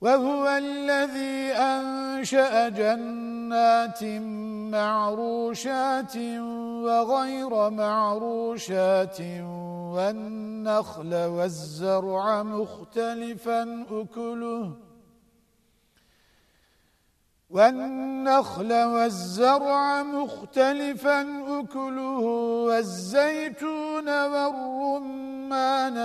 وهو الذي أنشأ جنات معروشات وغير معروشات والنخل والزرع مختلفا أكله. والنخل والزرع مختلفا أكله والزيتون والرمان